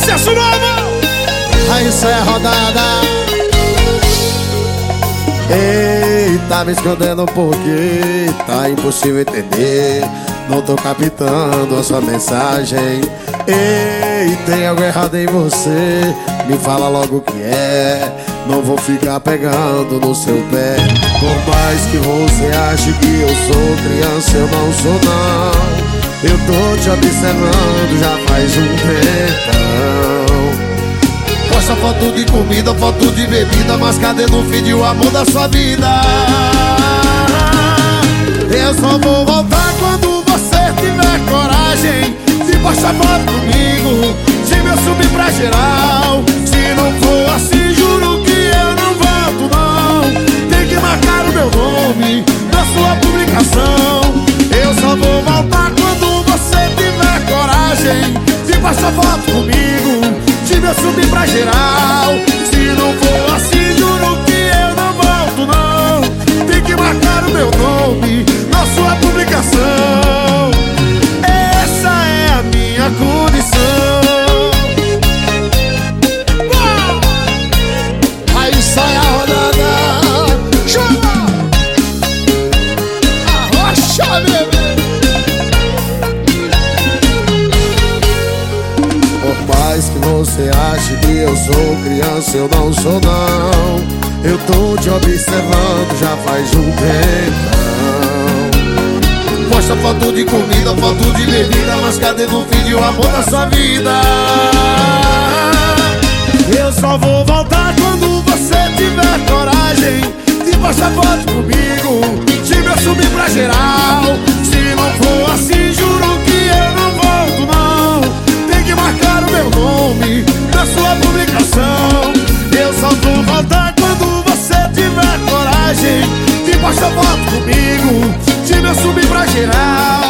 sucesso novo! Aí isso é rodada. Ei, tá me escondendo porque tá impossível entender. Não tô captando a sua mensagem. Ei, tem algo errado em você Me fala logo o que é. Não vou ficar pegando no seu pé. Por mais que você ache que eu sou criança, eu não sou não eu tô te observando já faz um tempão Posta foto de comida, foto de bebida Mas cadê no vídeo o amor da sua vida? Eu só vou voltar quando você tiver coragem De postar foto comigo De me subir pra geral Se não for Passa foto comigo. Se me subir pra geral Se não for mais que você ache que eu sou criança, eu não sou não. Eu tô te observando já faz um tempo Posta foto de comida, foto de bebida Mas cadê no vídeo o amor da sua vida? Eu só vou voltar quando você tiver coragem De postar foto comigo De me assumir pra geral. Se não for assim, comigo. Se meu subir pra geral.